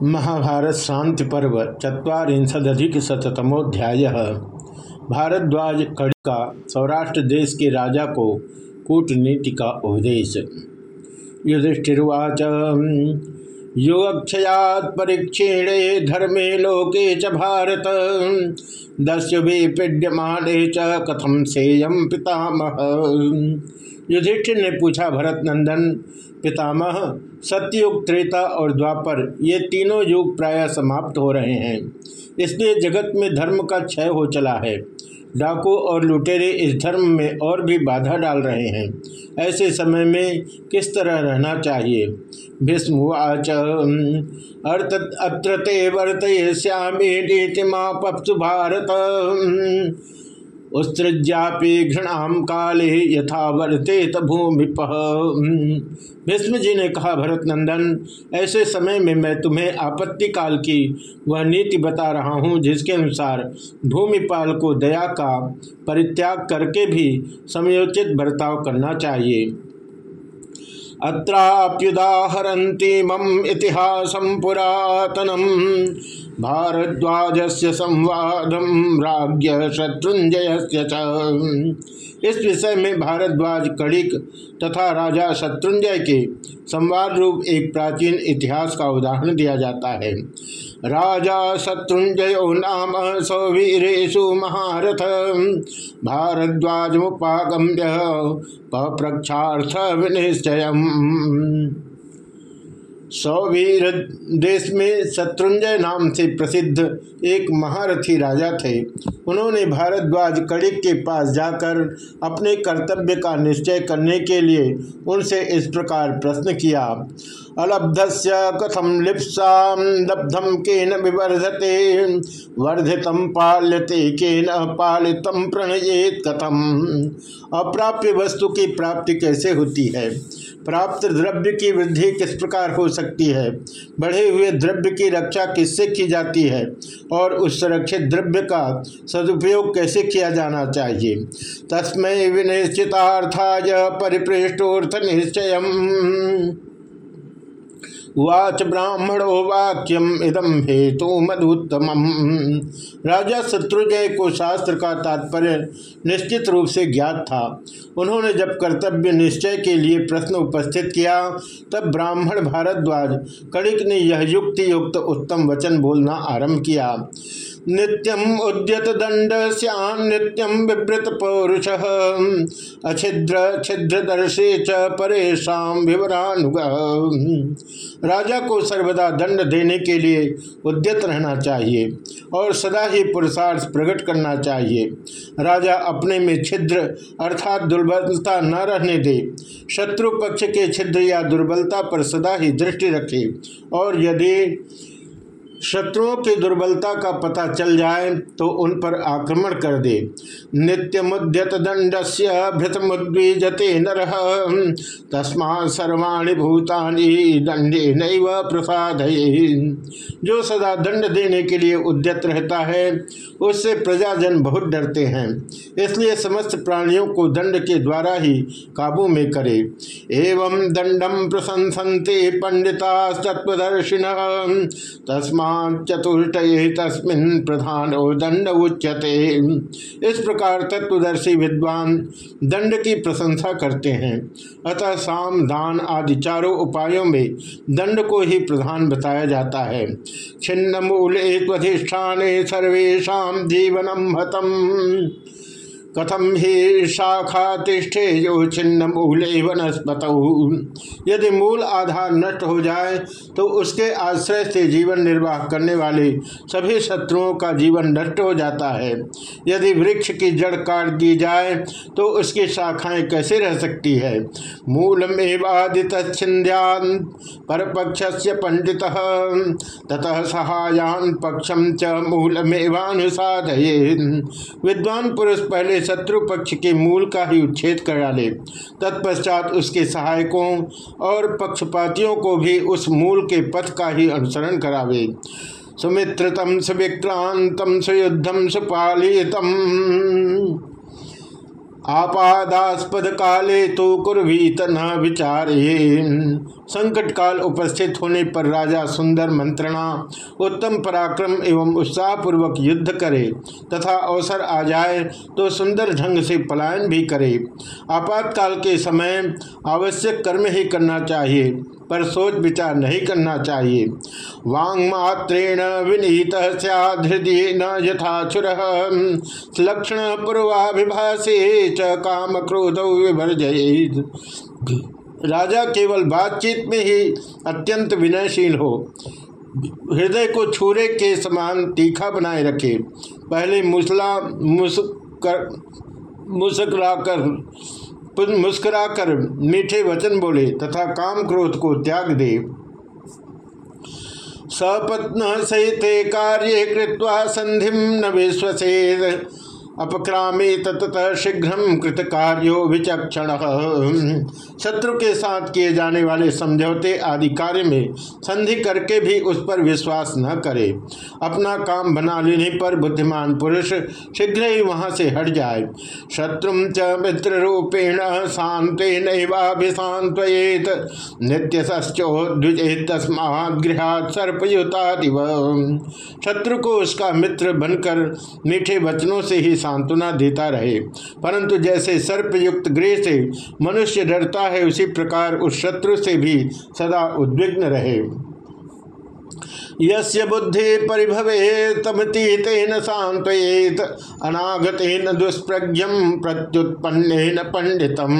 महाभारत शांति पर्व चुरीशदिक शतमोध्याय भारद्वाज कड़ी का सौराष्ट्र देश के राजा को कूटनीति का उपदेश। युधिष्ठिर्वाच युगक्षयात परीक्षेणे धर्मे लोके च भारत। दस्य विपीड्यमाने च कथम सेयम पितामह। युधिष्ठिर ने पूछा भरत नंदन पितामह सत्ययुग त्रेता और द्वापर ये तीनों युग प्राय समाप्त हो रहे हैं। इसलिए जगत में धर्म का क्षय हो चला है। डाकू और लुटेरे इस धर्म में और भी बाधा डाल रहे हैं। ऐसे समय में किस तरह रहना चाहिए? भीष्मवाच अर्थ अत्र ते वर्त श्यामी भारत उत्सृज्यापि घृणाम काले यथा वर्तेत भूमिप। भीष्म जी ने कहा, भरत नंदन, ऐसे समय में मैं तुम्हें आपत्ति काल की वह नीति बता रहा हूँ, जिसके अनुसार भूमिपाल को दया का परित्याग करके भी समयोचित बर्ताव करना चाहिए। अत्राप्युदाहरती मम इतिहासं पुरातनम। भारद्वाज से संवादम राज्य शत्रुंजय इस विषय में भारद्वाज, कड़िक तथा राजा शत्रुंजय के संवाद रूप एक प्राचीन इतिहास का उदाहरण दिया जाता है। राजा शत्रुंजय नाम सौवीरेशु महारथ, भारद्वाज मुगम्य पप्रक्षार्थ विनिश्चय सौवीर देश में शत्रुंजय नाम से प्रसिद्ध एक महारथी राजा थे। उन्होंने भारद्वाज कड़िक के पास जाकर अपने कर्तव्य का निश्चय करने के लिए उनसे इस प्रकार प्रश्न किया। अलब्धस्य कथम लिप्सा लब्धम के न विवर्धते, वर्धित पाल्यते के न पालित प्रणयेत कथम। अप्राप्य वस्तु की प्राप्ति कैसे होती है? प्राप्त द्रव्य की वृद्धि किस प्रकार हो सकती है। बढ़े हुए द्रव्य की रक्षा किससे की जाती है? और उस सुरक्षित द्रव्य का सदुपयोग कैसे किया जाना चाहिए? तस्मय विनिश्चितार्थाय परिपृष्टोर्थ निश्चय वाच ब्राह्मणो वाक्यम इदम हेतु मधुत्तम राजा शत्रुजय को शास्त्र का तात्पर्य निश्चित रूप से ज्ञात था। उन्होंने जब कर्तव्य निश्चय के लिए प्रश्न उपस्थित किया, तब ब्राह्मण भारद्वाज कणिक ने यह युक्ति युक्त उत्तम वचन बोलना आरंभ किया। नित्यम उद्यत दंड सैन नित्यम विवृत पौरुष। अछिद्र, छिद्रदर्शी च परेशा विवरानुग। राजा को सर्वदा दंड देने के लिए उद्यत रहना चाहिए और सदा ही पुरुषार्थ प्रकट करना चाहिए। राजा अपने में छिद्र अर्थात दुर्बलता न रहने दे। शत्रु पक्ष के छिद्र या दुर्बलता पर सदा ही दृष्टि रखे और यदि शत्रुओं की दुर्बलता का पता चल जाए तो उन पर आक्रमण कर दे। नित्य मुद्यत दंड से नर। तस्मा सर्वाणी भूतानी दंडे नैव प्रसाद जो सदा दंड देने के लिए उद्यत रहता है, उससे प्रजाजन बहुत डरते हैं। इसलिए समस्त प्राणियों को दंड के द्वारा ही काबू में करे। एवं दंडम प्रशंसते पंडिता तत्वदर्शिन तस्मा चतुष्ट तस्मिन प्रधान दंड उच्यते। इस प्रकार तत्वदर्शी विद्वान दंड की प्रशंसा करते हैं। अतः साम, दान आदि चारों उपायों में दंड को ही प्रधान बताया जाता है। छिन्न मूल एक सर्वेशा जीवनम हतम। कथम ही शाखा तिष्ठे जो छिन्न मूल वनस्पत यदि मूल आधार नष्ट हो जाए तो उसके आश्रय से जीवन निर्वाह करने वाले सभी शत्रुओं का जीवन नष्ट हो जाता है। यदि वृक्ष की जड़ काट दी जाए तो उसकी शाखाएँ कैसे रह सकती है? मूलमेवादित छिंद्यान पर पक्ष से पंडित ततः सहायान पक्षम च मूलमेवानुसाध विद्वान पुरुष पहले शत्रु पक्ष के मूल का ही उच्छेद कर डाले। तत्पश्चात उसके सहायकों और पक्षपातियों को भी उस मूल के पथ का ही अनुसरण करावे। सुमित्रतम सुविक्रांतम सुयुद्धम सुपालितम। आपादास्पद काले तो कुर्वीत न विचारे संकट काल उपस्थित होने पर राजा सुंदर मंत्रणा, उत्तम पराक्रम एवं उत्साहपूर्वक युद्ध करे तथा अवसर आ जाए तो सुंदर ढंग से पलायन भी करे। आपातकाल के समय आवश्यक कर्म ही करना चाहिए, पर सोच विचार नहीं करना चाहिए। वांग मात्रेण विनीत हृदय न यथाचुर लक्षण पूर्वाभिभाषे च काम क्रोध विभर्जय राजा केवल बातचीत में ही अत्यंत विनयशील हो। हृदय को छूरे के समान तीखा बनाए रखे। पहले मुसला मुस्कर मुस्कराकर मीठे वचन बोले तथा काम क्रोध को त्याग दे। सपत्न सहित कार्य कृत्वा संधि न विश्वसे अपक्रामे ततः शीघ्र कृत कार्यो विचक्षण। शत्रु के साथ किए जाने वाले समझौते आदि कार्य में संधि करके भी उस पर विश्वास न करे। अपना काम बना लेने पर बुद्धिमान पुरुष शीघ्र ही वहाँ से हट जाए। शत्रु च मित्र रूपेण शांत नैवाभिशांत नित्य सश्चोद्विजेत तस्मात् गृहात सर्पयुतादिव। शत्रु को उसका मित्र बनकर मीठे वचनों से ही सांत्वना देता रहे। परंतु जैसे सर्पयुक्त गृह से मनुष्य डरता है, उसी प्रकार उस शत्रु से भी सदा उद्विग्न रहे। यस्य बुद्धि परिभवे तमतीतेन सांत्वेत अनागतेन दुष्प्रज्ञम प्रत्युत्पन्न पंडितम।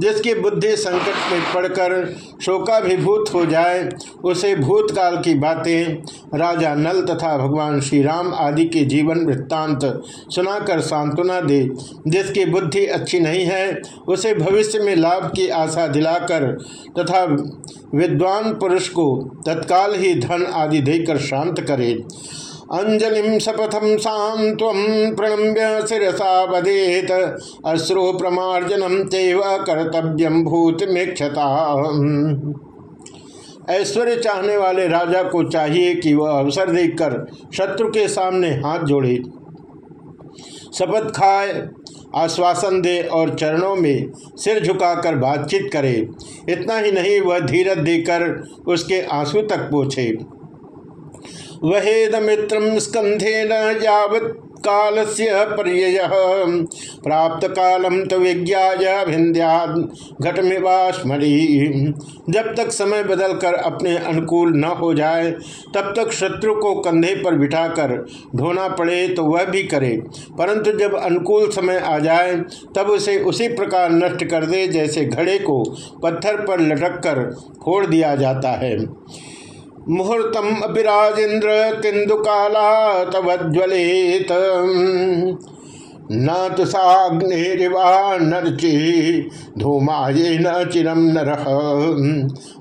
जिसकी बुद्धि संकट में पड़कर शोकाभिभूत हो जाए, उसे भूतकाल की बातें, राजा नल तथा भगवान श्री राम आदि के जीवन वृत्तांत सुनाकर सांत्वना दे। जिसकी बुद्धि अच्छी नहीं है, उसे भविष्य में लाभ की आशा दिलाकर तथा विद्वान पुरुष को तत्काल ही धन आदि देकर शांत करे। अंजलि शपथम शांत प्रणम्य शिरसा बधेत अश्रु प्रमार्जनम तेव कर्तव्यम भूत मेक्षता ऐश्वर्य चाहने वाले राजा को चाहिए कि वह अवसर देखकर शत्रु के सामने हाथ जोड़े। शपथ खाए, आश्वासन दे और चरणों में सिर झुकाकर बातचीत करे। इतना ही नहीं, वह धीरज देकर उसके आँसू तक पूछे वहेद मित्रम स्कंधे न काल से पर्य प्राप्त कालम तो विज्ञा घटमिवास्मरी जब तक समय बदलकर अपने अनुकूल न हो जाए, तब तक शत्रु को कंधे पर बिठाकर ढोना पड़े तो वह भी करे। परंतु जब अनुकूल समय आ जाए, तब उसे उसी प्रकार नष्ट कर दे जैसे घड़े को पत्थर पर लटक कर फोड़ दिया जाता है। मुहूर्तम अभिराजेन्द्र तिंदुकाला तवज्वलित न तो साग्निवा नरचि, धूमाये न चिरम नरह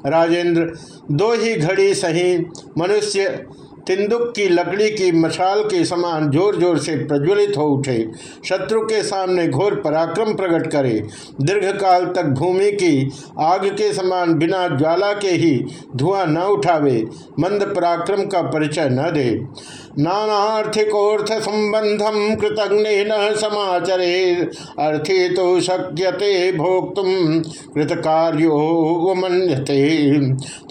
राजेंद्र दो ही घड़ी सही, मनुष्य तिंदुक की लकड़ी की मशाल के समान ज़ोर ज़ोर से प्रज्वलित हो उठे। शत्रु के सामने घोर पराक्रम प्रकट करे। दीर्घ काल तक भूमि की आग के समान बिना ज्वाला के ही धुआँ न उठावे। मंद पराक्रम का परिचय न दे। नानार्थिकोर्थ संबंधम कृतज्ञ न समाचरे अर्थी तो शक्यते भोक्त कृत कार्यो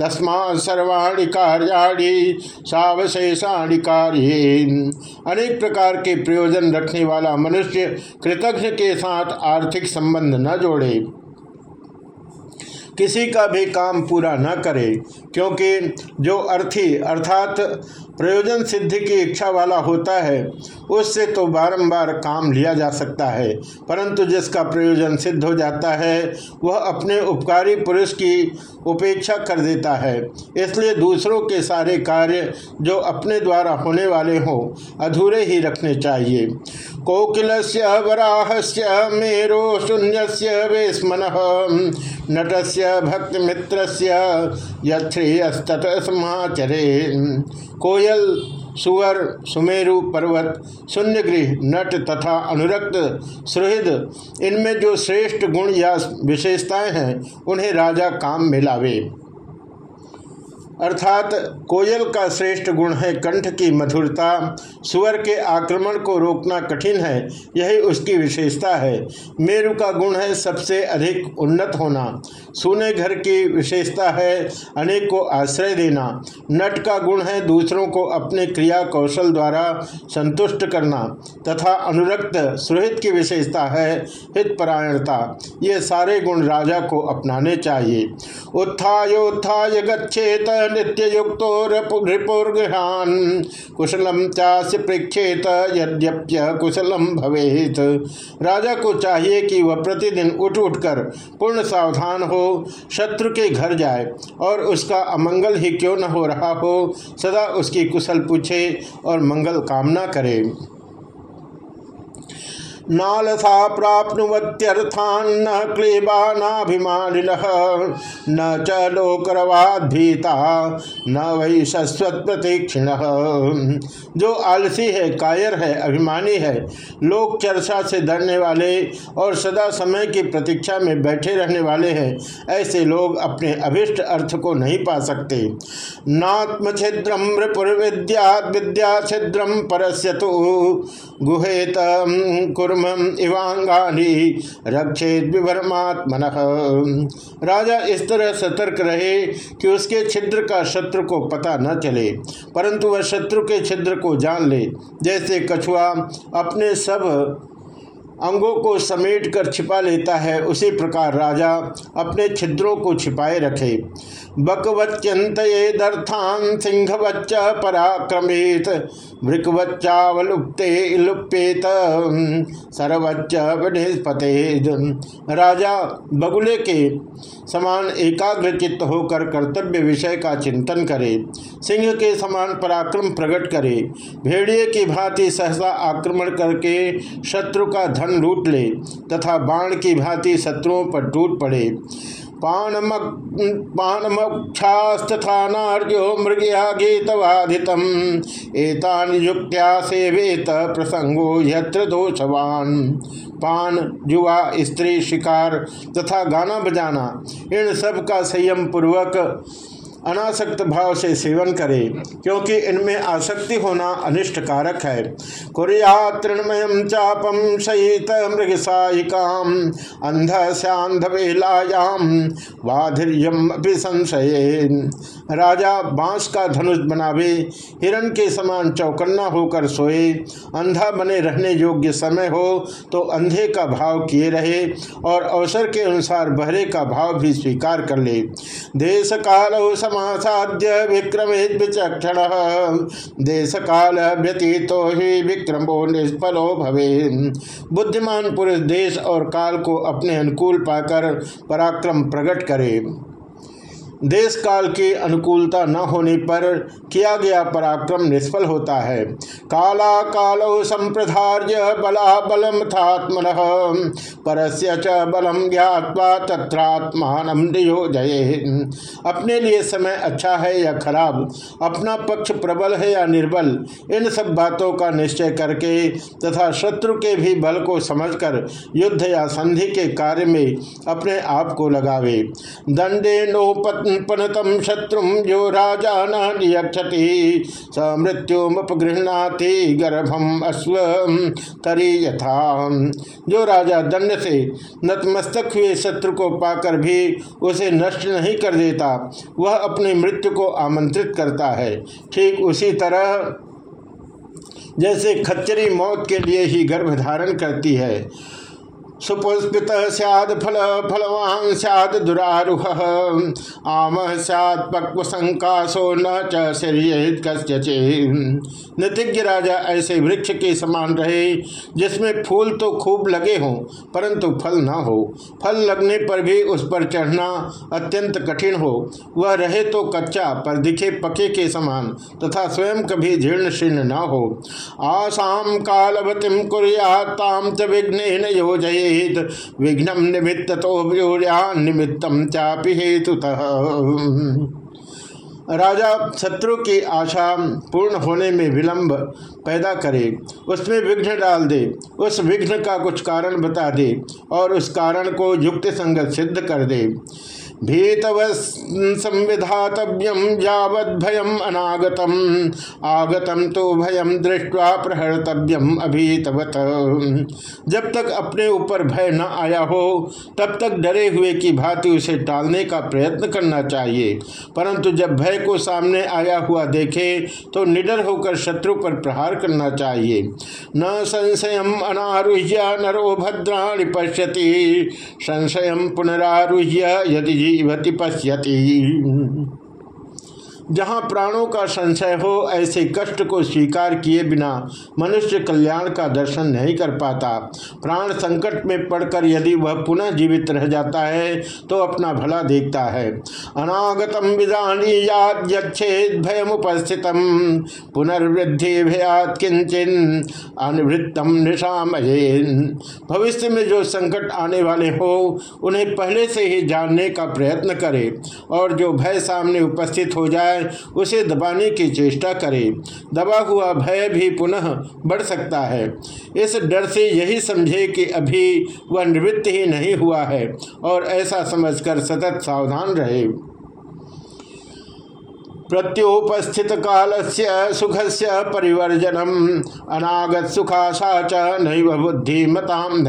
तस्मा सर्वाणी कार्याणी सावशेषाणी कार्य। अनेक प्रकार के प्रयोजन रखने वाला मनुष्य कृतज्ञ के साथ आर्थिक संबंध न जोड़े। किसी का भी काम पूरा न करे, क्योंकि जो अर्थी अर्थात प्रयोजन सिद्धि की इच्छा वाला होता है, उससे तो बारंबार काम लिया जा सकता है। परंतु जिसका प्रयोजन सिद्ध हो जाता है, वह अपने उपकारी पुरुष की उपेक्षा कर देता है। इसलिए दूसरों के सारे कार्य जो अपने द्वारा होने वाले हों, अधूरे ही रखने चाहिए। कोकिल वराह से मेरो शून्य से वेस्मन नट से भक्त मित्र से समाचरे कोयल, सुवर, सुमेरु पर्वत, शून्यगृह, नट तथा अनुरक्त सुहृद, इनमें जो श्रेष्ठ गुण या विशेषताएँ हैं, उन्हें राजा काम में लावे। अर्थात कोयल का श्रेष्ठ गुण है कंठ की मधुरता, सुअर के आक्रमण को रोकना कठिन है, यही उसकी विशेषता है। मेरु का गुण है सबसे अधिक उन्नत होना। सोने घर की विशेषता है अनेक को आश्रय देना। नट का गुण है दूसरों को अपने क्रिया कौशल द्वारा संतुष्ट करना। तथा अनुरक्त सुहित की विशेषता है हितपरायणता। ये सारे गुण राजा को अपनाने चाहिए। उत्थायोत्थाय गच्छेत नित्य युक्तो रिपुर्गृहान कुशलम चास्य पृक्षेत यद्यप्य कुशलम भवेत। राजा को चाहिए कि वह प्रतिदिन उठ उठकर पूर्ण सावधान हो, शत्रु के घर जाए और उसका अमंगल ही क्यों न हो रहा हो, सदा उसकी कुशल पूछे और मंगल कामना करे। नालसा प्राप्नुवत्यर्थान्न क्लेबानाभिमानिन। न च लोकरवादीता न वही शस्वत प्रतीक्षिण जो आलसी है, कायर है, अभिमानी है, लोक चर्चा से डरने वाले और सदा समय की प्रतीक्षा में बैठे रहने वाले हैं, ऐसे लोग अपने अभिष्ट अर्थ को नहीं पा सकते। नात्म छिद्रम विद्या विद्या छिद्रम परस्य तो गुहेत कुर्म इवांगानी रक्षेत विभरमात्मन राजा इस तरह सतर्क रहे कि उसके छिद्र का शत्रु को पता न चले, परंतु वह शत्रु के छिद्र को जान ले, जैसे कछुआ अपने सब अंगों को समेट कर छिपा लेता है, उसी प्रकार राजा अपने छिद्रों को छिपाए रखे। बकवच्यंत दर्थान सिंहवच्च पराक्रमेत वृकवच्चावलुप्ते लुप्येत सरवच्च वनस्पते राजा बगुले के समान एकाग्र चित्त होकर कर्तव्य विषय का चिंतन करे, सिंह के समान पराक्रम प्रकट करे। भेड़िए की भांति सहसा आक्रमण करके शत्रु का धन लूट ले तथा बाण की भांति शत्रुओं पर टूट पड़े। पानमक्षास्तथा नार्यो मृगया गीतवादितम एतान युक्त्या सेवेत प्रसंगो यत्र दोषवान। पान, जुआ, स्त्री, शिकार तथा गाना बजाना, इन सब का संयम पूर्वक अनासक्त भाव से सेवन करे, क्योंकि इनमें आसक्ति होना अनिष्ट कारक है। कुरिया तृणमय चापम सहित मृग सायिकाम अंध सैंध वेलायाम वाधिर्यम संशय राजा बाँस का धनुष बनावे, हिरण के समान चौकन्ना होकर सोए। अंधा बने रहने योग्य समय हो तो अंधे का भाव किए रहे और अवसर के अनुसार बहरे का भाव भी स्वीकार कर ले। देश काल समासाद्य विक्रमे विचक्षण देश काल व्यतीतो ही विक्रमो निष्फलो भवे बुद्धिमान पुरुष देश और काल को अपने अनुकूल पाकर पराक्रम प्रकट करे। देश काल की अनुकूलता न होने पर किया गया पराक्रम निष्फल होता है। काला कालो संप्रधार्य बला बलम थात्मन, परस्य च बलम ज्ञावा तत्रात्मान अपने लिए समय अच्छा है या खराब? अपना पक्ष प्रबल है या निर्बल? इन सब बातों का निश्चय करके तथा शत्रु के भी बल को समझकर युद्ध या संधि के कार्य में अपने आप को लगावे। दंडे नोपत्न पनतम शत्रु जो राजा नियक्षति स मृत्युमुपगृहणाति गर्भम अश्व तरी यथा। जो राजा दंड से नतमस्तक हुए शत्रु को पाकर भी उसे नष्ट नहीं कर देता, वह अपनी मृत्यु को आमंत्रित करता है। ठीक उसी तरह जैसे खच्चरी मौत के लिए ही गर्भ धारण करती है। सुपुष्पित सैद फल, फलवान सैद दुरारुह। आम सैद पक्व संकाशो न चे नृतिज्ञ राजा ऐसे वृक्ष के समान रहे, जिसमें फूल तो खूब लगे हों, परंतु फल न हो। फल लगने पर भी उस पर चढ़ना अत्यंत कठिन हो। वह रहे तो कच्चा, पर दिखे पके के समान, तथा स्वयं कभी जीर्ण शीर्ण न हो। आसाम कालवतिम कुरियाताम च विघ्न योजये। चेत विघ्न निमित्त तो निमित्तम चापि हेतुतः। राजा शत्रु की आशा पूर्ण होने में विलंब पैदा करे, उसमें विघ्न डाल दे, उस विघ्न का कुछ कारण बता दे और उस कारण को युक्त संगत सिद्ध कर दे। भीतव संविधातव्यम यावत भयम अनागतम। आगतम तो भयम दृष्टवा प्रहर्तव्यम अभीतवत। जब तक अपने ऊपर भय न आया हो, तब तक डरे हुए की भांति उसे टालने का प्रयत्न करना चाहिए। परंतु जब भय को सामने आया हुआ देखे तो निडर होकर शत्रु पर प्रहार करना चाहिए। न संशय अनारुह्य नरो भद्राणि पश्यति। संशय पुनरारुह्य यदि जीवति पश्यति। जहाँ प्राणों का संशय हो, ऐसे कष्ट को स्वीकार किए बिना मनुष्य कल्याण का दर्शन नहीं कर पाता। प्राण संकट में पड़कर यदि वह पुनः जीवित रह जाता है तो अपना भला देखता है। अनागतम विदानी याद भयम उपस्थित पुनर्वृद्धि भयात किंचन अनिवृत्तम निशामयेन। भविष्य में जो संकट आने वाले हो, उन्हें पहले से ही जानने का प्रयत्न करे और जो भय सामने उपस्थित हो जाए उसे दबाने की चेष्टा करें। दबा हुआ भय भी पुनः बढ़ सकता है। इस डर से यही समझे कि अभी वह निवृत्त ही नहीं हुआ है और ऐसा समझकर सतत सावधान रहे। प्रत्युपस्थित काल से सुख से परिवर्जनम। अनागत सुखाशा च नैव बुद्धि मताम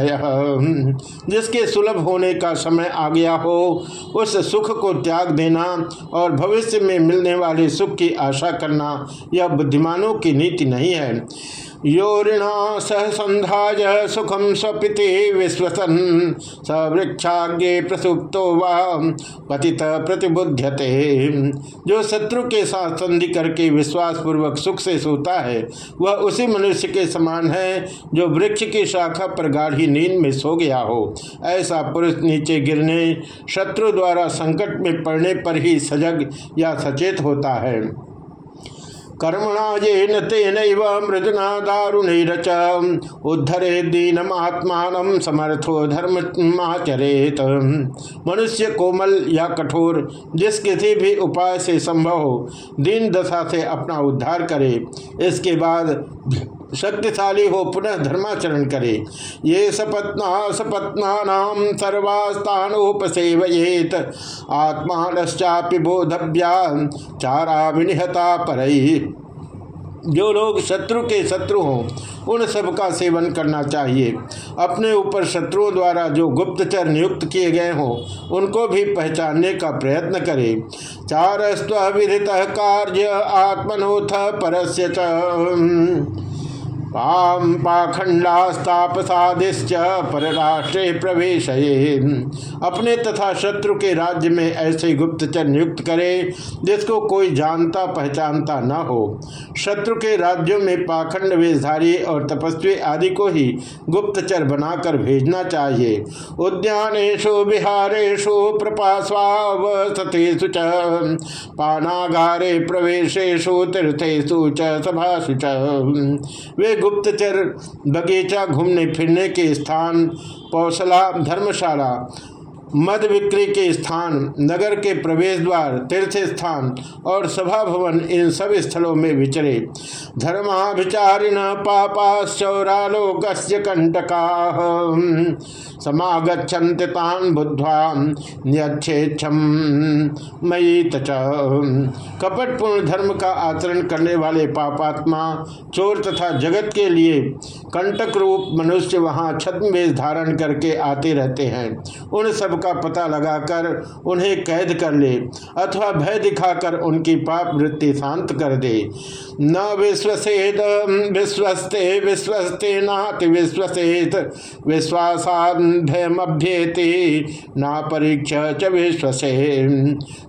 जिसके सुलभ होने का समय आ गया हो, उस सुख को त्याग देना और भविष्य में मिलने वाले सुख की आशा करना, यह बुद्धिमानों की नीति नहीं है। योरिणा सह संध्याय सुखम स्वपिति विश्वसन स वृक्षाग्ञे प्रसुप्तो वा पतित जो शत्रु के साथ संधि करके विश्वास पूर्वक सुख से सोता है, वह उसी मनुष्य के समान है जो वृक्ष की शाखा पर गाढ़ी नींद में सो गया हो। ऐसा पुरुष नीचे गिरने, शत्रु द्वारा संकट में पड़ने पर ही सजग या सचेत होता है। कर्मणा न तेन मृदना उधरे उद्धरे दीनमात्मान समर्थो धर्म आचरेत मनुष्य कोमल या कठोर जिस किसी भी उपाय से संभव हो दीन दशा से अपना उद्धार करे, इसके बाद शक्तिशाली हो, पुनः धर्माचरण करे। ये सपत्ना सपत्ना नाम सर्वास्तानोपसेवयेत। आत्मानश्चापि बोधव्या चारा विनिहता पर। जो लोग शत्रु के शत्रु हों, उन सब का सेवन करना चाहिए। अपने ऊपर शत्रुओं द्वारा जो गुप्तचर नियुक्त किए गए हों, उनको भी पहचानने का प्रयत्न करें। चार विधित कार्य आत्मनोथ परस्य पाम पाखंडास्तापसादिश्च परराष्ट्रे प्रवेश अपने तथा शत्रु के राज्य में ऐसे गुप्तचर नियुक्त करे, जिसको कोई जानता पहचानता न हो। शत्रु के राज्यों में पाखंड वेशधारी और तपस्वी आदि को ही गुप्तचर बनाकर भेजना चाहिए। उद्यानेशु विहारेशु प्रपास्वावसतेषु च, पानागारे प्रवेशेशु तीर्थेशु च, सभासु च। वे गुप्तचर बगीचा घूमने फिरने के स्थान पौसला धर्मशाला मद बिक्री के स्थान, नगर के प्रवेश द्वार तीर्थ स्थान और सभा भवन इन सब स्थलों में विचरे। धर्माभिचारिण पापा पापाश्चौरालोक कंटका समागछन्त तान बुद्ध्वा न्यक्षेक्षम मयी कपटपूर्ण धर्म का आचरण करने वाले पापात्मा, चोर तथा जगत के लिए कंटक रूप मनुष्य वहाँ छद्म धारण करके आते रहते हैं। उन सब का पता लगाकर उन्हें कैद कर ले, अथवा भय दिखाकर उनकी पाप वृत्ति शांत कर दे। न विश्वसेत विश्वस्ते विश्वस्ते नाति विश्वसेत विश्वासाद ना परीक्षा च विश्वसे।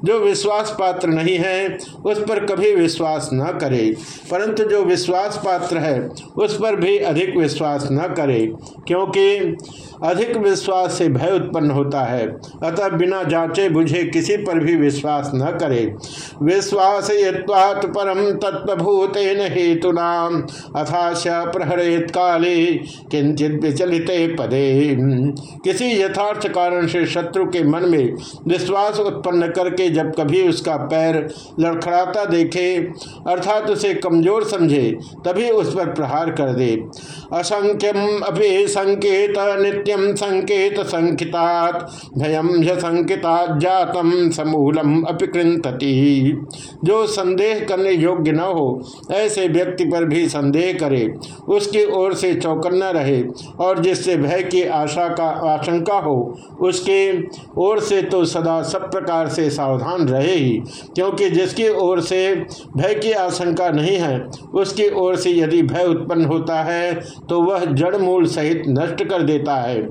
जो विश्वास पात्र नहीं है, उस पर कभी विश्वास न करे। परंतु जो विश्वास पात्र है, उस पर भी अधिक विश्वास न करे, क्योंकि अधिक विश्वास से भय उत्पन्न होता है। अतः बिना जांचे बुझे किसी पर भी विश्वास न करे। विश्वास परम तत्वभूतेन हेतुना अथाश प्रहरेत काले किंचित विचलित पदे। किसी यथार्थ कारण से शत्रु के मन में विश्वास उत्पन्न करके जब कभी उसका पैर लड़खड़ाता देखे, अर्थात उसे कमज़ोर समझे, तभी उस पर प्रहार कर दे। असंख्यम अभी संकेत नित्य संकेत संकिता भयम संकिता जातम समूलम अपिकृंतति जो संदेह करने योग्य न हो, ऐसे व्यक्ति पर भी संदेह करे, उसकी ओर से चौकन्ना रहे, और जिससे भय की आशा का आशंका हो, उसके ओर से तो सदा सब प्रकार से सावधान रहे ही, क्योंकि जिसकी ओर से भय की आशंका नहीं है, उसकी ओर से यदि भय उत्पन्न होता है तो वह जड़ मूल सहित नष्ट कर देता है।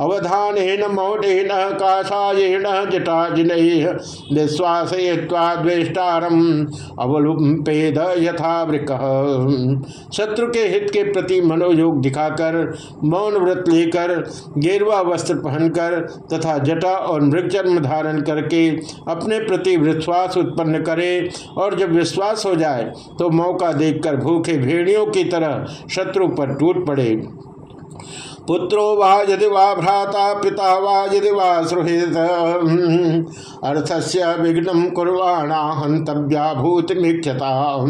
अवधान मौढ़ काषायेण जटाजिन विश्वासय्वेष्टारम अवलुपेद यथा वृक शत्रु के हित के प्रति मनोयोग दिखाकर, मौन व्रत लेकर गेरवा वस्त्र पहनकर तथा जटा और मृगचर्म धारण करके अपने प्रति विश्वास उत्पन्न करे और जब विश्वास हो जाए तो मौका देखकर भूखे भेड़ियों की तरह शत्रु पर टूट पड़े। पुत्रो वा यदि वा भ्राता पिता वा यदि वा सुहृद अर्थस्य विघ्न कुर्वाणा हंतव्या भूतमीक्षता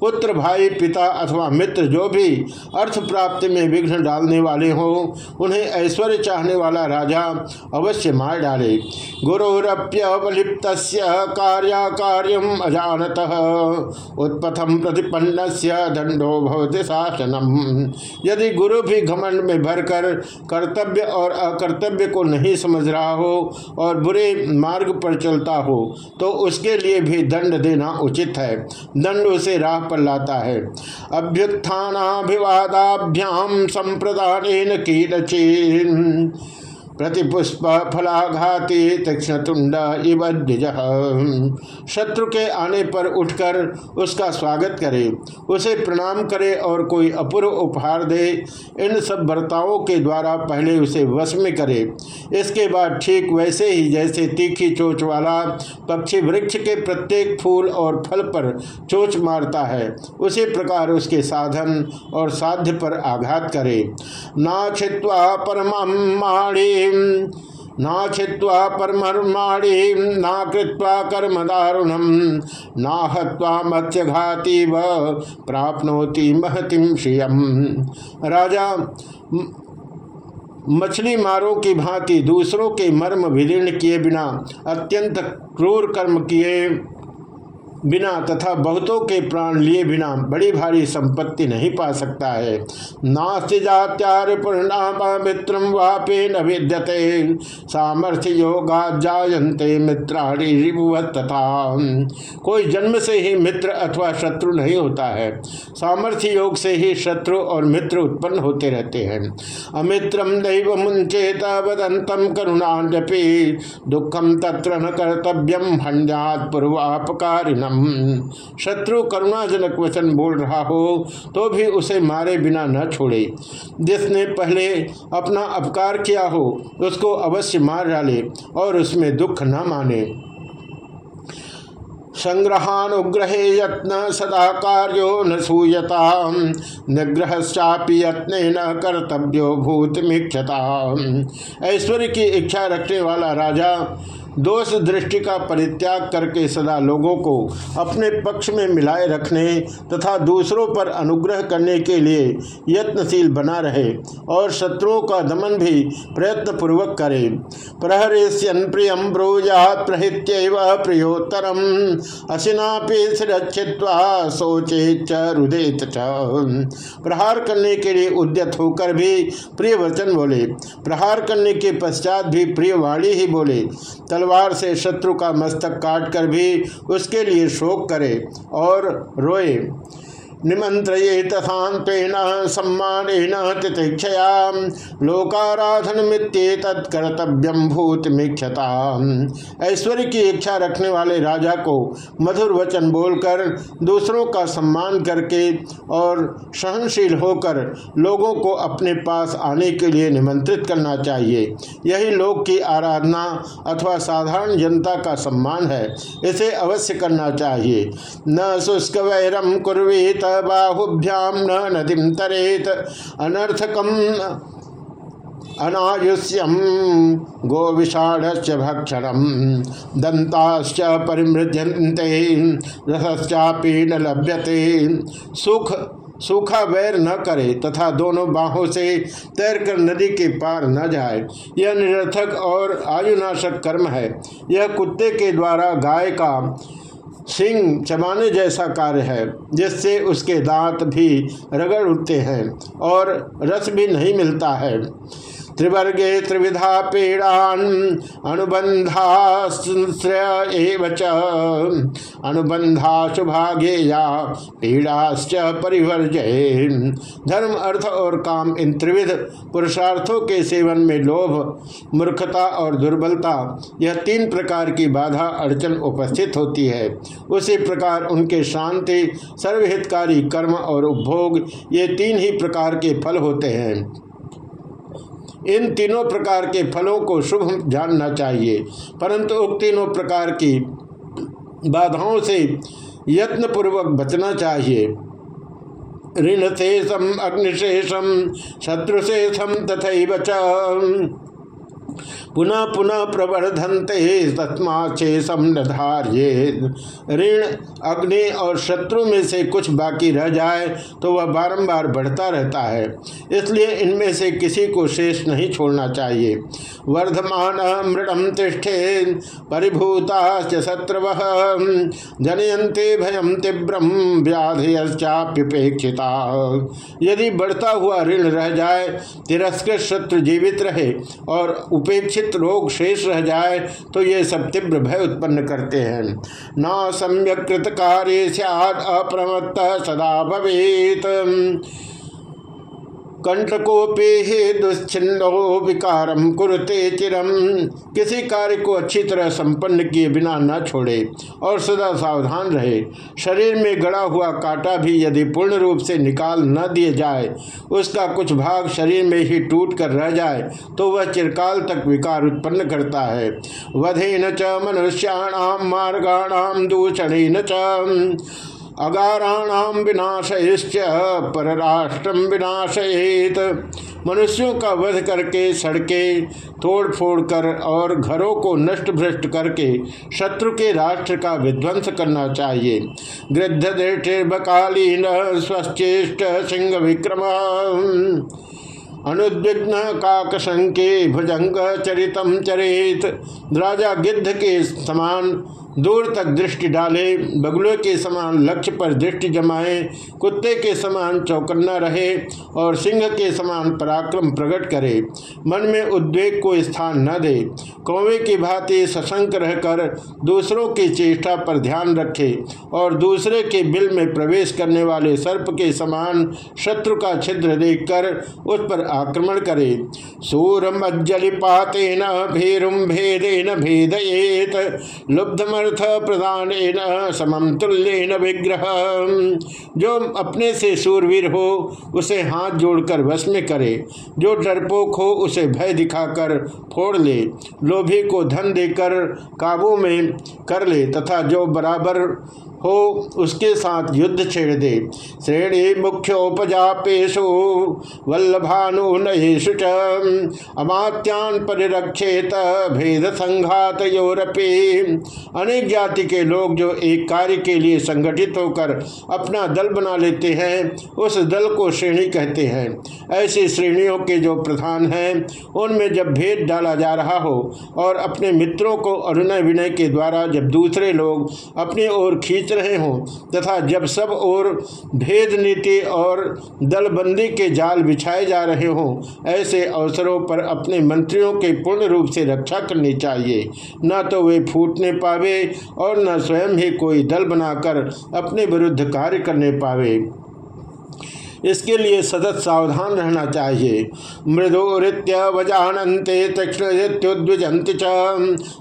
पुत्र, भाई, पिता अथवा मित्र जो भी अर्थ प्राप्ति में विघ्न डालने वाले हो, उन्हें ऐश्वर्य चाहने वाला राजा अवश्य मार डाले। गुरुरप्यवलिप्त कार्याकार्यम अजानत। उत्पथम प्रतिपन्न दंडो भवति शासनम। यदि गुरु भी घमंड में भर कर, कर्तव्य और अकर्तव्य को नहीं समझ रहा हो और बुरे मार्ग पर चलता हो तो उसके लिए भी दंड देना उचित है। दंड उसे राह पर लाता है। अभ्युत्थानाभिवादाभ्याम संप्रदान की प्रतिपुष्प फलाघाती तीक्ष्ण तुंड इव शत्रु के आने पर उठकर उसका स्वागत करे, उसे प्रणाम करे और कोई अपूर्व उपहार दे, इन सब वर्ताओं के द्वारा पहले उसे वश में करे। इसके बाद ठीक वैसे ही जैसे तीखी चोच वाला पक्षी वृक्ष के प्रत्येक फूल और फल पर चोच मारता है, उसी प्रकार उसके साधन और साध्य पर आघात करे। ना छिवा परमाणी ना छिवा परमर्माणी, ना कृत्वा कर्म दारुणम ना हत्वा मत्स्यघाती व प्राप्नोति महतिम श्रियम। राजा मछली मारों की भांति दूसरों के मर्म विदीर्ण किए बिना अत्यंत क्रूर कर्म किए। बिना तथा बहुतों के प्राण लिए बिना बड़ी भारी संपत्ति नहीं पा सकता है। नास्ति जात्यार मित्रम वापे न विद्यते। सामर्थ्य योगा जायंते मित्राणी तथा। कोई जन्म से ही मित्र अथवा शत्रु नहीं होता है। सामर्थ्य योग से ही शत्रु और मित्र उत्पन्न होते रहते हैं। अमित्रम दैव मुंचेत वदंतम करुणापी दुखम तत्र न कर्तव्यम हंड्यात पूर्वापकारिणम। शत्रु करुणाजनक वचन बोल रहा हो तो भी उसे मारे बिना न छोड़े। जिसने पहले अपना अपकार किया हो, उसको अवश्य मार डाले और उसमें दुख न माने। संग्रहानुग्रहे यत्न सदा कार्यो न सूयता निग्रहश्चापि यत्न न कर्तव्यो भूतमीक्षता ऐश्वर्य की इच्छा रखने वाला राजा दोष दृष्टि का परित्याग करके सदा लोगों को अपने पक्ष में मिलाए रखने तथा दूसरों पर अनुग्रह करने के लिए यत्नशील बना रहे और शत्रुओं का दमन भी प्रयत्न पूर्वक करे। प्रहरेश्यन प्रियम ब्रूजात प्रहित्य प्रियोत्तरम। असिनापि सुरक्षित्वा सोचे रुदेत प्रहार करने के लिए उद्यत होकर भी प्रिय वचन बोले। प्रहार करने के पश्चात भी प्रिय वाणी ही बोले। तलवार से शत्रु का मस्तक काट कर भी उसके लिए शोक करे और रोए। निमंत्रित शांतेन सम्मान तितिक्षया लोकाराधन मित्ते तत्कर्तव्यम ऐश्वर्य की इच्छा रखने वाले राजा को मधुर वचन बोलकर, दूसरों का सम्मान करके और सहनशील होकर लोगों को अपने पास आने के लिए निमंत्रित करना चाहिए। यही लोक की आराधना अथवा साधारण जनता का सम्मान है, इसे अवश्य करना चाहिए। न शुष्क वैरम कुर्वीत बाहुभ्याम न नदी तरेत। अनर्थकम अनायुष्यम गोविषाढ़ भक्षण। दंताश्च परिमृज्यंते रसश्चापी न लभ्यते। सुख सूखा वैर न करे, तथा दोनों बाहों से तैरकर नदी के पार न जाए। यह निरर्थक और आयुनाशक कर्म है। यह कुत्ते के द्वारा गाय का सिंह चबाने जैसा कार्य है, जिससे उसके दांत भी रगड़ उठते हैं और रस भी नहीं मिलता है। त्रिवर्गे त्रिविधा पीड़ान अनुबंधाश्रय अनुबंधा शुभागेया पीड़ाश्च परिवर्जय। धर्म, अर्थ और काम इन त्रिविध पुरुषार्थों के सेवन में लोभ, मूर्खता और दुर्बलता, यह तीन प्रकार की बाधा अड़चन उपस्थित होती है। उसी प्रकार उनके शांति, सर्वहितकारी कर्म और उपभोग, ये तीन ही प्रकार के फल होते हैं। इन तीनों प्रकार के फलों को शुभ जानना चाहिए। परंतु उक्त तीनों प्रकार की बाधाओं से यत्न पूर्वक बचना चाहिए। ऋण शेषम अग्निशेषम, शत्रुशेषम तथा पुनः पुनः प्रवर्धनते तस्मा शेषम धार्ये ऋण, अग्नि और शत्रु में से कुछ बाकी रह जाए तो वह बारंबार बढ़ता रहता है। इसलिए इनमें से किसी को शेष नहीं छोड़ना चाहिए। वर्धमान मृणम तिष्ठे परिभूता शत्रव। जनयंते भयम तीव्रम व्याधयश्चाप्युपेक्षिता। यदि बढ़ता हुआ ऋण रह जाए, तिरस्कृत शत्रु जीवित रहे और उपेक्षित रोग शेष रह जाए तो ये सब तीव्र भय उत्पन्न करते हैं। न सम्यकृत कार्य सद अप्रमत्त सदा भवेत। कंटकोपे हे दुश्चिन्नो विकारम कुरते चिरम किसी कार्य को अच्छी तरह संपन्न किए बिना न छोड़े और सदा सावधान रहे। शरीर में गड़ा हुआ कांटा भी यदि पूर्ण रूप से निकाल न दिए जाए, उसका कुछ भाग शरीर में ही टूट कर रह जाए तो वह चिरकाल तक विकार उत्पन्न करता है। वधे न च मनुष्याणाम मार्गाणाम दूषण न अगाराणाम विनाशयश्च परराष्ट्रम विनाशयेत। मनुष्यों का वध करके, सड़कें तोड़ फोड़ कर और घरों को नष्ट भ्रष्ट करके शत्रु के राष्ट्र का विध्वंस करना चाहिए। गृद्ध दृष्टिर्बकालीन स्वश्चेष्ट सिंह विक्रम अनुद्विग्न काकशंके भुजंग चरितम चरित। राजा गिद्ध के समान दूर तक दृष्टि डाले, बगुले के समान लक्ष्य पर दृष्टि जमाए, कुत्ते के समान चौकन्ना रहे और सिंह के समान पराक्रम प्रकट करे। मन में उद्वेग को स्थान न दे। कौवे की भांति सशंक रहकर दूसरों की चेष्टा पर ध्यान रखे और दूसरे के बिल में प्रवेश करने वाले सर्प के समान शत्रु का छिद्र देखकर उस पर आक्रमण करे। सूरमज्जलिपातेन भेरुम भेदेन भेदयेत लुब्धम समर्थ प्रदान समम तुल्य विग्रह। जो अपने से सूरवीर हो, उसे हाथ जोड़कर वश में करे। जो डरपोक हो, उसे भय दिखाकर फोड़ ले। लोभी को धन देकर काबू में कर ले, तथा जो बराबर हो, उसके साथ युद्ध छेड़ दे। श्रेणी मुख्य मुख्योपजापेशु, वल्लभानु नहेशु अमात्यान परिरक्षेत भेद संघात यूरोपी। अनेक जाति के लोग जो एक कार्य के लिए संगठित होकर अपना दल बना लेते हैं, उस दल को श्रेणी कहते हैं। ऐसी श्रेणियों के जो प्रधान हैं, उनमें जब भेद डाला जा रहा हो और अपने मित्रों को अनुनय विनय के द्वारा जब दूसरे लोग अपनी ओर खींच रहे हों, तथा जब सब और भेद नीति और दलबंदी के जाल बिछाए जा रहे हों, ऐसे अवसरों पर अपने मंत्रियों के पूर्ण रूप से रक्षा करनी चाहिए। न तो वे फूटने पावे और न स्वयं ही कोई दल बनाकर अपने विरुद्ध कार्य करने पावे। इसके लिए सतत सावधान रहना चाहिए। मृदुरित्य वजानते तीक्षणुद्विजंत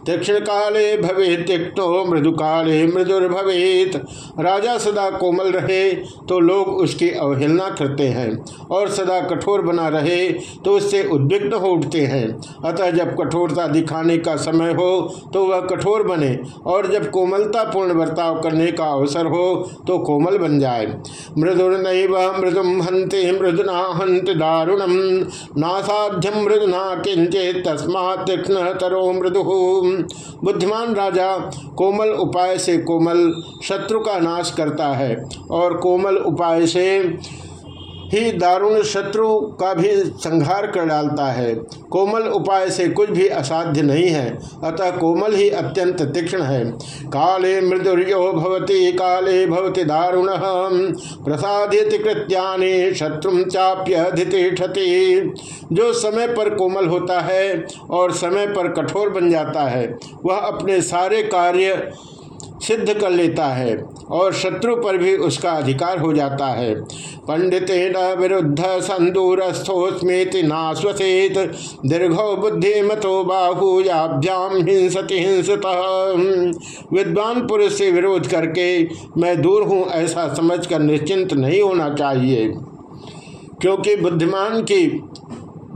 तीक्षण काले भवे तिक्तो मृदु काले मृदुर्भवेत। राजा सदा कोमल रहे तो लोग उसकी अवहेलना करते हैं और सदा कठोर बना रहे तो उससे उद्विग्न हो उठते हैं। अतः जब कठोरता दिखाने का समय हो तो वह कठोर बने और जब कोमलता पूर्ण बर्ताव करने का अवसर हो तो कोमल बन जाए। मृदुर नहीं वह मृदुम हंते मृदुना हंत दारुणम नासाध्यम मृदुना किंचे तस्मा तीक्षण तरो मृदु। बुद्धिमान राजा कोमल उपाय से कोमल शत्रु का नाश करता है और कोमल उपाय से ही दारुण शत्रु का भी संहार कर डालता है। कोमल उपाय से कुछ भी असाध्य नहीं है, अतः कोमल ही अत्यंत तीक्ष्ण है। काले मृदुर्यो भवती, काले भवती दारुण। प्रसादित कृत्यानि, शत्रु चाप्यधितिष्ठति। जो समय पर कोमल होता है और समय पर कठोर बन जाता है, वह अपने सारे कार्य सिद्ध कर लेता है और शत्रु पर भी उसका अधिकार हो जाता है। पंडित न विरुद्ध संदूरस्थोस्मेति नाश्वसेत, दीर्घो बुद्धि मतो बाहुयाभ्याम हिंसति हिंसत। विद्वान पुरुष से विरोध करके मैं दूर हूँ ऐसा समझकर निश्चिंत नहीं होना चाहिए, क्योंकि बुद्धिमान की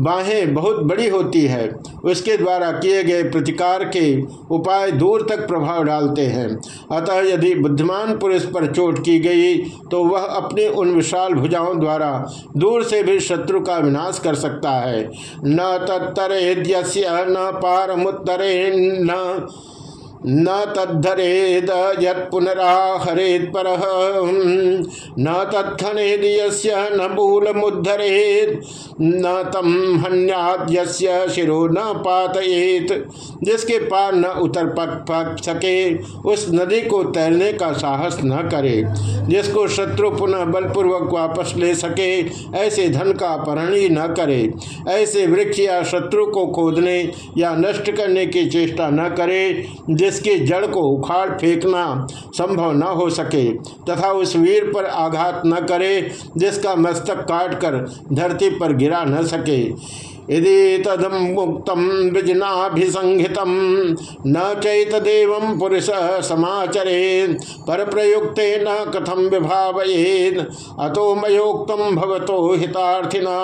बाहें बहुत बड़ी होती है। उसके द्वारा किए गए प्रतिकार के उपाय दूर तक प्रभाव डालते हैं। अतः यदि बुद्धिमान पुरुष पर चोट की गई तो वह अपने उन विशाल भुजाओं द्वारा दूर से भी शत्रु का विनाश कर सकता है। न तत्तरे न पार मुत्तरे न न तद्धरेद यत्पुनराहरेद पर। न तत्थनेद न मूलमुद्धरेद न तम हन्याद शिरो न पातयेत। जिसके पार न उतर पक पक सके, उस नदी को तैरने का साहस न करे। जिसको शत्रु पुनः बलपूर्वक वापस ले सके, ऐसे धन का अपहरण ही न करे। ऐसे वृक्ष या शत्रु को खोदने या नष्ट करने की चेष्टा न करे। जिसकी जड़ को उखाड़ फेंकना संभव न हो सके, तथा उस वीर पर आघात न करे, जिसका मस्तक काटकर धरती पर गिरा न सके। यदि तदमुक्त विजनाभिसंहित, न चैतदेव पुरुष समाचरे पर प्रयुक्त न कथम विभावेद अतो मयोक्तम भवतो हितार्थिना।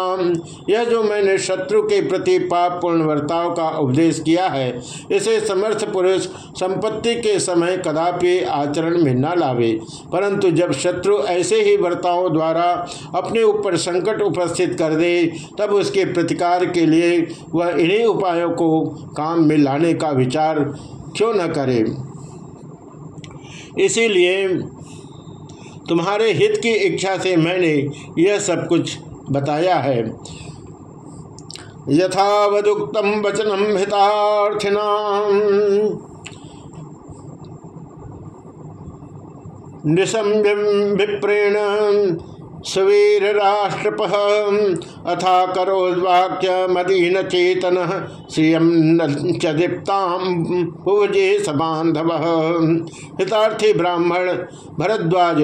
यह जो मैंने शत्रु के प्रति पाप पूर्ण वर्ताव का उपदेश किया है, इसे समर्थ पुरुष संपत्ति के समय कदापि आचरण में न लावे। परंतु जब शत्रु ऐसे ही वर्ताओं द्वारा अपने ऊपर संकट उपस्थित कर दे, तब उसके प्रतिकार के लिए वह इन्हीं उपायों को काम में लाने का विचार क्यों न करे। इसीलिए तुम्हारे हित की इच्छा से मैंने यह सब कुछ बताया है। यथावदुक्तम वचनम हितार्थिना निशम्य विप्रेण। सुवीर राष्ट्रप अथा करोवाक्य मदीन चेतन श्रियम चदीप्ताम पूजे सबांधव हितार्थी ब्राह्मण, भरद्वाज,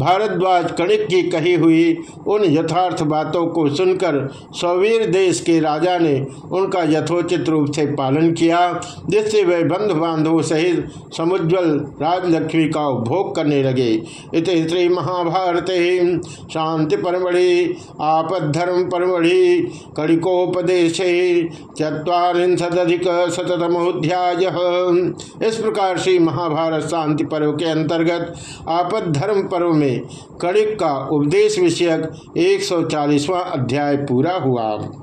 भारद्वाज कणिक की कही हुई उन यथार्थ बातों को सुनकर सौवीर देश के राजा ने उनका यथोचित रूप से पालन किया, जिससे वे बंधु बांधवों सहित समुज्वल राजलक्ष्मी का उपभोग करने लगे। इत श्री महाभारत शांति परमढ़ि आपद्धर्म परमढ़ि कड़िकोपदेश चुरीशदिक शतमोध्याय इस प्रकार से महाभारत शांति पर्व के अंतर्गत आपद्धर्म पर्व में कड़िक का उपदेश विषयक एक अध्याय पूरा हुआ।